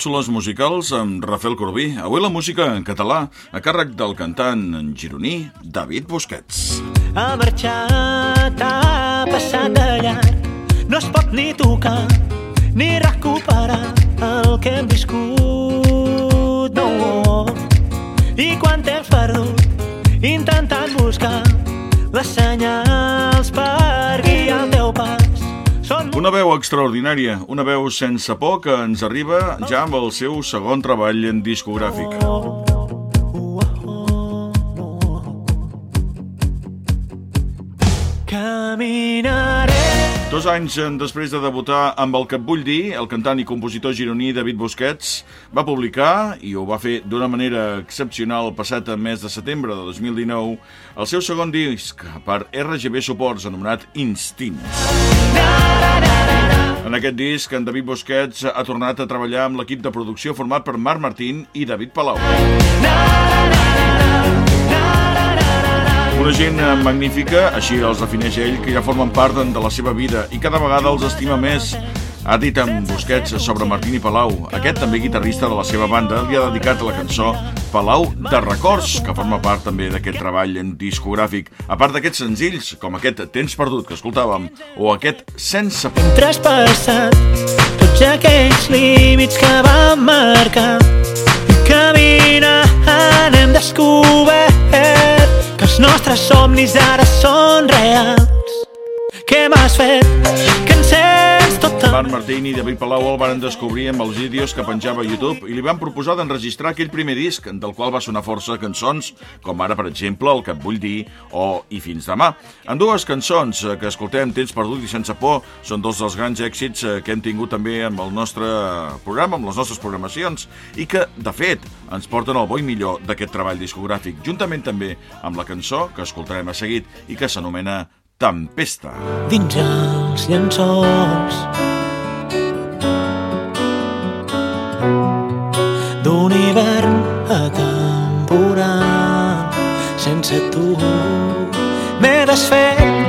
càpsules musicals amb Rafael Corbí. Avui la música en català, a càrrec del cantant en gironí David Busquets. Ha marxat, ha passat de llarg, no es pot ni tocar, ni recuperar el que hem viscut, no. I quan temps perdut, intentant buscar les senyals Una veu extraordinària, una veu sense por que ens arriba ja amb el seu segon treball en discogràfic. Caminaré Dos anys després de debutar amb el que et vull dir, el cantant i compositor gironí David Busquets va publicar, i ho va fer d'una manera excepcional el passat mes de setembre de 2019, el seu segon disc per RGB Suports, anomenat Instints. En aquest disc, en David Busquets ha tornat a treballar amb l'equip de producció format per Marc Martín i David Palau. Una gent magnífica, així els defineix ell, que ja formen part de la seva vida i cada vegada els estima més. Ha dit amb Busquets sobre Martín i Palau. Aquest, també guitarrista de la seva banda, li ha dedicat la cançó Palau de Records, que forma part també d'aquest treball en discogràfic. A part d'aquests senzills, com aquest Temps Perdut que escoltàvem, o aquest Sense. Hem traspassat tots aquells límits que vam marcar i caminant hem descobert que els nostres somnis ara són reals. Què m'has fet? Que tot el... Marc Martín i David Palau el van descobrir amb els vídeos que penjava a YouTube i li van proposar d'enregistrar aquell primer disc del qual va sonar força cançons, com ara, per exemple, El que et vull dir o I fins demà. En dues cançons eh, que escoltem, Temps perdut i Sense por, són dos dels grans èxits eh, que hem tingut també amb el nostre programa, amb les nostres programacions, i que, de fet, ens porten al bo i millor d'aquest treball discogràfic, juntament també amb la cançó que escoltarem a seguit i que s'anomena Tempesta. dins els llençols d'un hivern atemporal sense tu m'he desfet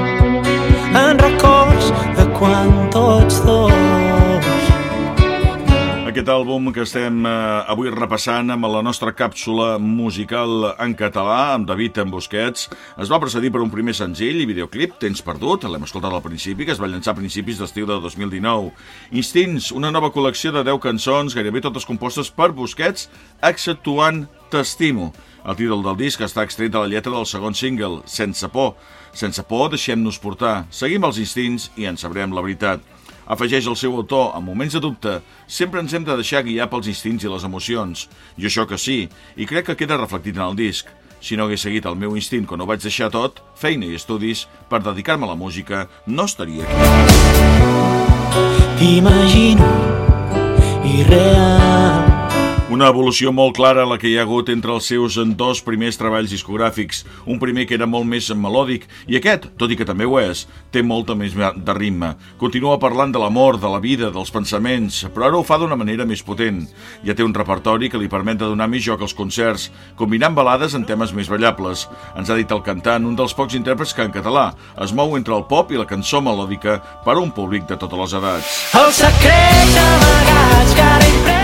Aquest àlbum que estem eh, avui repassant amb la nostra càpsula musical en català, amb David en Busquets, es va precedir per un primer senzill i videoclip, Tens perdut, l'hem escoltat al principi, que es va llançar a principis d'estiu de 2019. Instints, una nova col·lecció de 10 cançons, gairebé totes compostes per Busquets, exceptuant T'estimo. El títol del disc està extret de la lletra del segon single, Sense por. Sense por, deixem-nos portar. Seguim els instints i en sabrem la veritat. Afegeix el seu autor, en moments de dubte, sempre ens hem de deixar guiar pels instints i les emocions. Jo això que sí, i crec que queda reflectit en el disc. Si no hagués seguit el meu instint quan ho vaig deixar tot, feina i estudis, per dedicar-me a la música, no estaria aquí. t'imagino irreal Una evolució molt clara la que hi ha hagut entre els seus dos primers treballs discogràfics. Un primer que era molt més melòdic i aquest, tot i que també ho és, té molta més de ritme. Continua parlant de l'amor, de la vida, dels pensaments, però ara ho fa d'una manera més potent. Ja té un repertori que li permet de donar més joc als concerts, combinant balades en temes més ballables. Ens ha dit el cantant, un dels pocs intèrprets que en català es mou entre el pop i la cançó melòdica per a un públic de totes les edats. Els secrets amagats que ara impregnen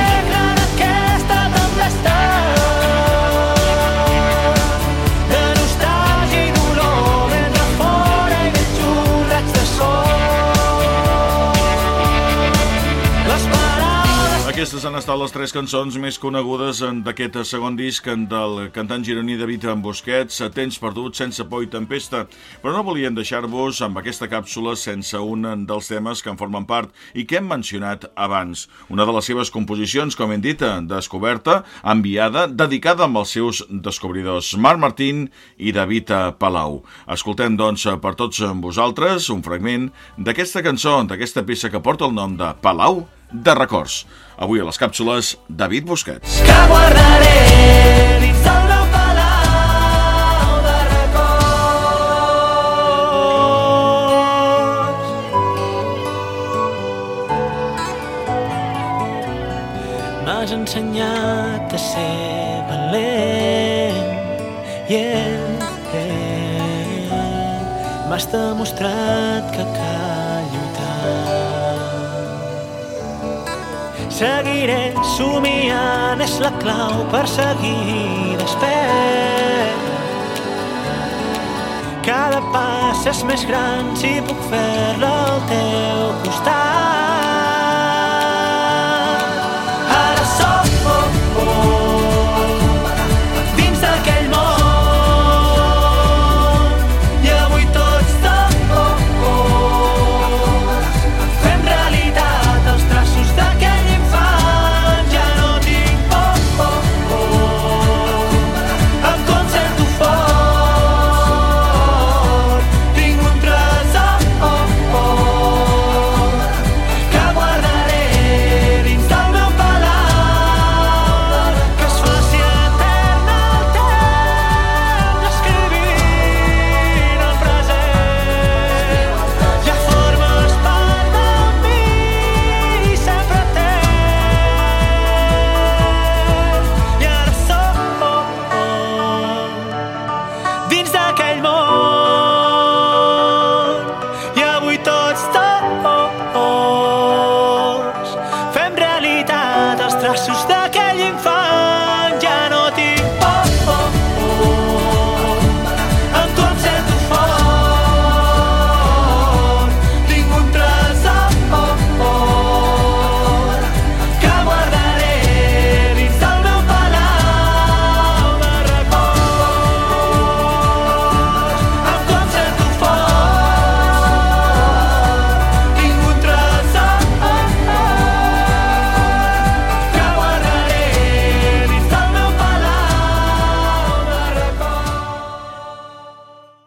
han estat les tres cançons més conegudes d'aquest segon disc del cantant gironí David Busquets, Tens perdut, Sense por i Tempesta. Però no volíem deixar-vos amb aquesta càpsula sense un dels temes que en formen part i que hem mencionat abans. Una de les seves composicions, com hem dit, descoberta, enviada, dedicada amb els seus descobridors, Marc Martín i David Palau. Escoltem, doncs, per tots vosaltres un fragment d'aquesta cançó, d'aquesta peça que porta el nom de Palau de Records. Avui a les càpsules, David Busquets. que guardaré dins del meu palau de records. M'has ensenyat a ser valent, yeah, yeah. M'has demostrat que cal Seguiré somiant, és la clau per seguir despert. Cada pas és més gran si puc fer-lo al teu costat.